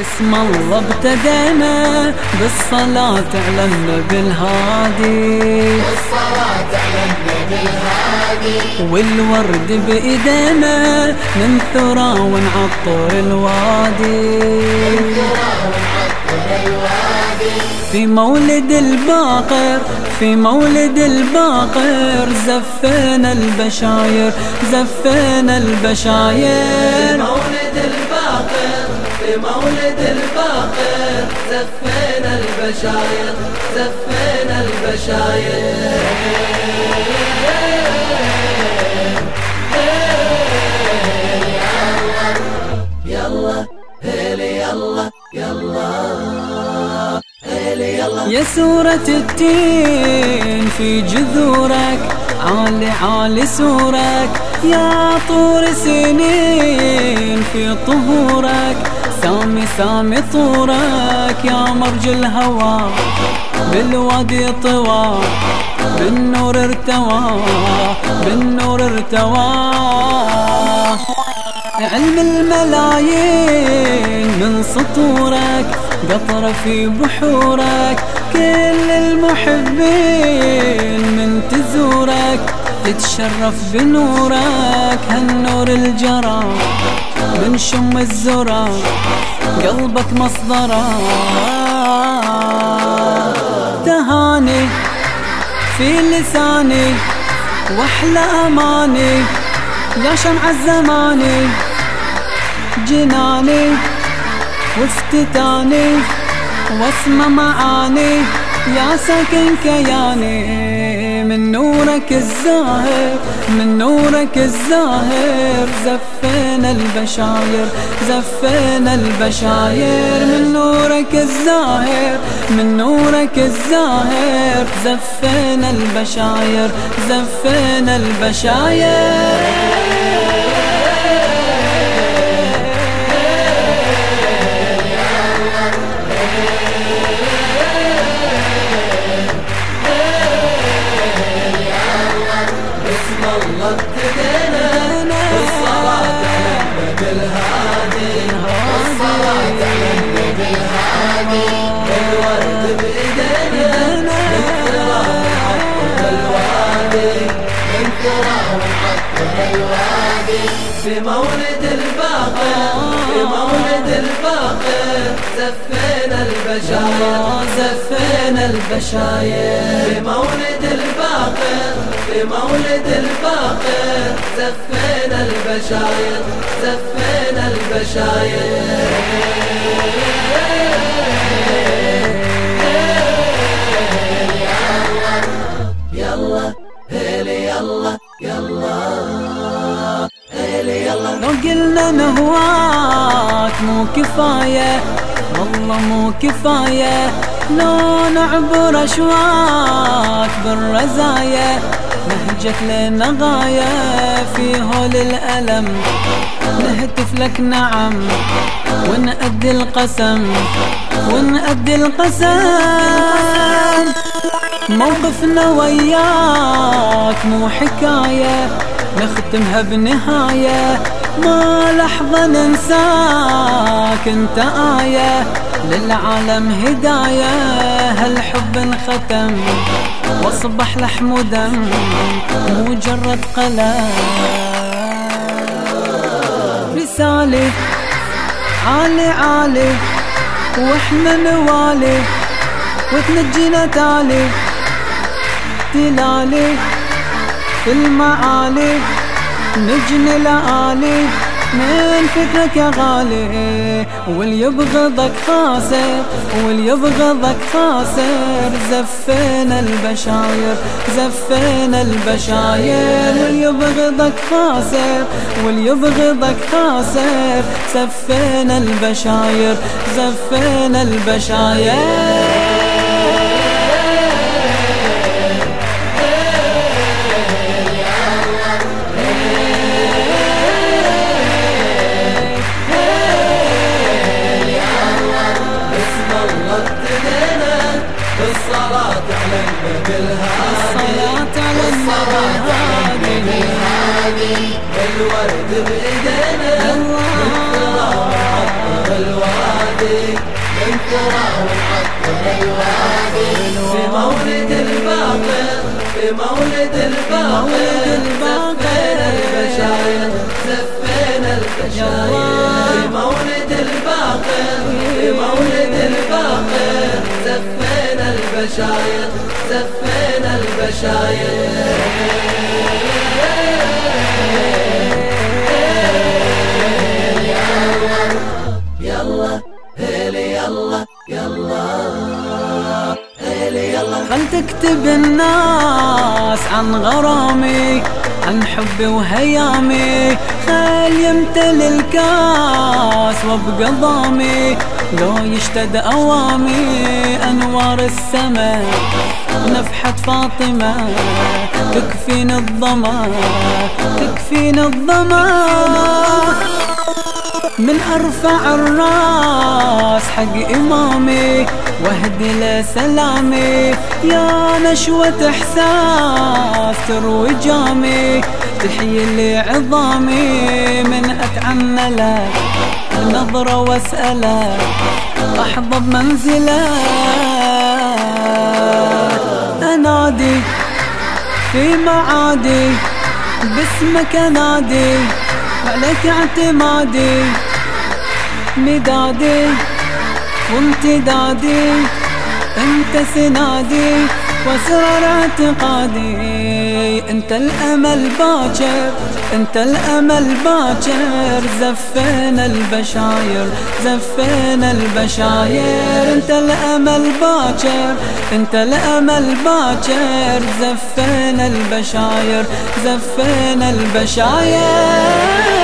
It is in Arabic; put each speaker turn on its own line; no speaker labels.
اسم الله ابتدينا بالصلاة على النبي الهادي
بالصلاة على النبي الهادي
والورد بإيدينا ننثره ونعطر الوادي. في مولد الباقر في مولد الباقر زفينا البشاير زفينا البشاير.
مولد الباقر زفينا البشاير زفينا البشاير.
يا سورة التين في جذورك عالي عالي سورك. يا طور سنين في طهورك. سامي سامي طورك يا مرج الهوى بالوادي طوى بالنور ارتوى بالنور ارتوى. علم الملايين من سطورك قطرة في بحورك كل المحبين من تزورك تتشرف بنورك هالنور الجرى. من شم الزرى قلبك مصدره تهاني في لساني واحلى أماني يا شمع الزماني. جناني وافتتاني واسمى معاني يا ساكن كياني. من نورك الزاهر من نورك الزاهر زفينا البشاير زفينا البشاير. من نورك الزاهر من نورك الزاهر زفينا البشاير زفينا البشاير.
في مولد الباقر في مولد الباقر زفينا البشاير
زفينا البشاير.
في مولد الباقر في مولد الباقر زفينا البشاير زفينا البشاير. يلا هيلي يلا يلا. يلا.
لو قلنا نهواك مو كفاية والله مو كفاية. لو نعبر أشواك بالرزايا نهجك لنا غاية في هول الألم. نهتف لك نعم ونأدي القسم ونأدي القسم. موقفنا وياك مو حكاية. نختمها بنهاية ما لحظة ننساك أنت آية. للعالم هداية. هالحب انختم وأصبح لحم ودم مجرد قلم. رسالة عالي عالي وإحنا نوالي وتنجينا تالي. تلالي. المعالي نجني لآلي من فكرك يا غالي. واللي يبغضك خاسر واللي يبغضك خاسر زفينا البشاير زفينا البشاير. واللي يبغضك خاسر واللي يبغضك خاسر زفينا البشاير زفينا البشاير.
في مولد الباطل في مولد الباطل زفينا البشاير زفينا البشاير في مولد الباطل في مولد الباطل زفينا البشاير زفينا البشاير
خل تكتب الناس عن غرامي عن حبي وهيامي. خل يمتلي الكاس وابقى ضامي. لو يشتد أوامي أنوار السماء نفحة فاطمة تكفيني الظما تكفيني الظما. من أرفع الراس حق إمامي. واهدي سلامي يا نشوة إحساس تروي جامي. تحيي لي عظامي من اتعمله نظرة واسأله أحظى بمنزلة. أنادي في معادي باسمك أنادي عليك اعتمادي. مدادي وامتدادي انت سنادي واسرار اعتقادي انت الأمل باكر انت الأمل باكر. زفينا البشاير زفينا البشاير. انت الأمل باكر انت الأمل باكر. زفينا البشاير زفينا البشاير.